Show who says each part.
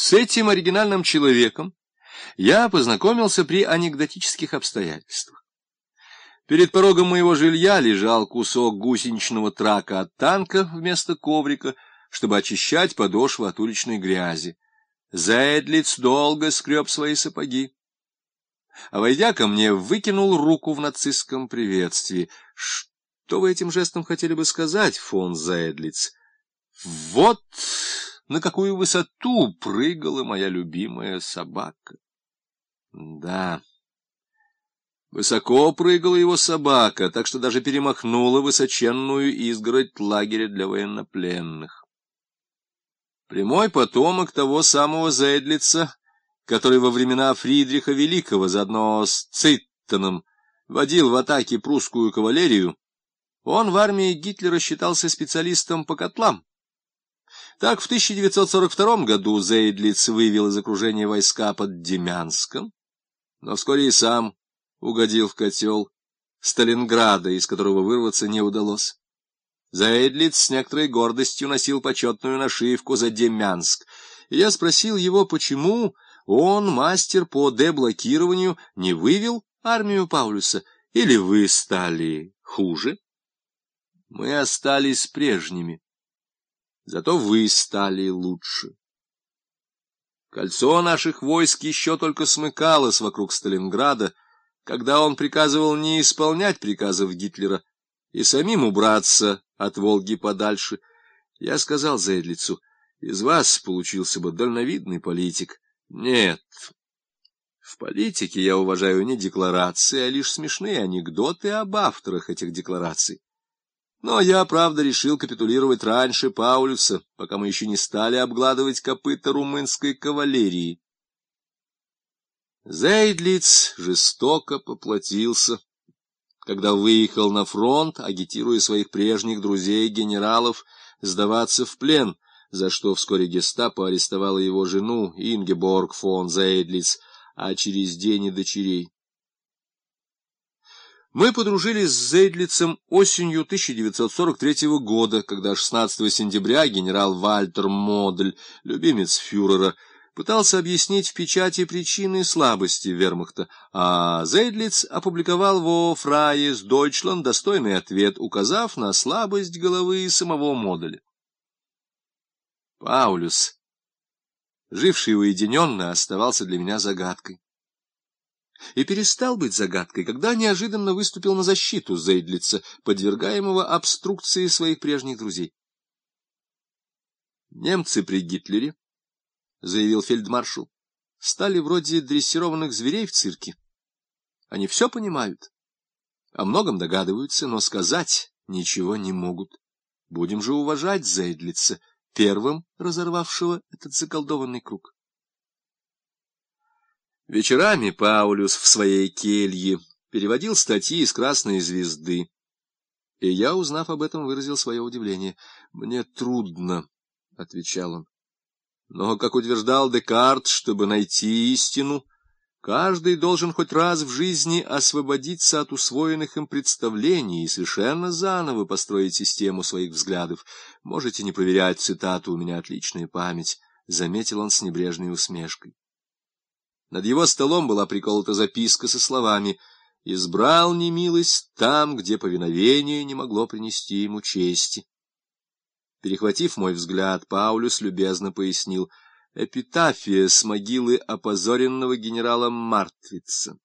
Speaker 1: С этим оригинальным человеком я познакомился при анекдотических обстоятельствах. Перед порогом моего жилья лежал кусок гусеничного трака от танка вместо коврика, чтобы очищать подошвы от уличной грязи. Зайдлиц долго скреб свои сапоги. А войдя ко мне, выкинул руку в нацистском приветствии. Что вы этим жестом хотели бы сказать, фон Зайдлиц? Вот на какую высоту прыгала моя любимая собака. Да, высоко прыгала его собака, так что даже перемахнула высоченную изгородь лагеря для военнопленных. Прямой потомок того самого Зейдлица, который во времена Фридриха Великого заодно с Циттоном водил в атаке прусскую кавалерию, он в армии Гитлера считался специалистом по котлам. Так, в 1942 году Зейдлиц вывел из окружения войска под Демянском, но вскоре и сам угодил в котел Сталинграда, из которого вырваться не удалось. Зейдлиц с некоторой гордостью носил почетную нашивку за Демянск, и я спросил его, почему он, мастер по деблокированию, не вывел армию Паулюса, или вы стали хуже? Мы остались прежними. Зато вы стали лучше. Кольцо наших войск еще только смыкалось вокруг Сталинграда, когда он приказывал не исполнять приказов Гитлера и самим убраться от Волги подальше. Я сказал Зейдлицу, из вас получился бы дальновидный политик. Нет, в политике я уважаю не декларации, а лишь смешные анекдоты об авторах этих деклараций. Но я, правда, решил капитулировать раньше Паулюса, пока мы еще не стали обгладывать копыта румынской кавалерии. Зейдлиц жестоко поплатился, когда выехал на фронт, агитируя своих прежних друзей-генералов сдаваться в плен, за что вскоре гестапо арестовало его жену Ингеборг фон Зейдлиц, а через день и дочерей. Мы подружились с Зейдлицем осенью 1943 года, когда 16 сентября генерал Вальтер Модель, любимец фюрера, пытался объяснить в печати причины слабости вермахта, а Зейдлиц опубликовал во Фрайес Дойчланд достойный ответ, указав на слабость головы самого Моделя. Паулюс, живший уединенно, оставался для меня загадкой и перестал быть загадкой, когда неожиданно выступил на защиту Зейдлица, подвергаемого обструкции своих прежних друзей. «Немцы при Гитлере», — заявил фельдмаршал, — «стали вроде дрессированных зверей в цирке. Они все понимают, о многом догадываются, но сказать ничего не могут. Будем же уважать Зейдлица, первым разорвавшего этот заколдованный круг». Вечерами Паулюс в своей келье переводил статьи из «Красной звезды», и я, узнав об этом, выразил свое удивление. «Мне трудно», — отвечал он. «Но, как утверждал Декарт, чтобы найти истину, каждый должен хоть раз в жизни освободиться от усвоенных им представлений и совершенно заново построить систему своих взглядов. Можете не проверять цитату, у меня отличная память», — заметил он с небрежной усмешкой. Над его столом была приколота записка со словами «Избрал немилость там, где повиновение не могло принести ему чести». Перехватив мой взгляд, Паулюс любезно пояснил «Эпитафия с могилы опозоренного генерала Мартвица».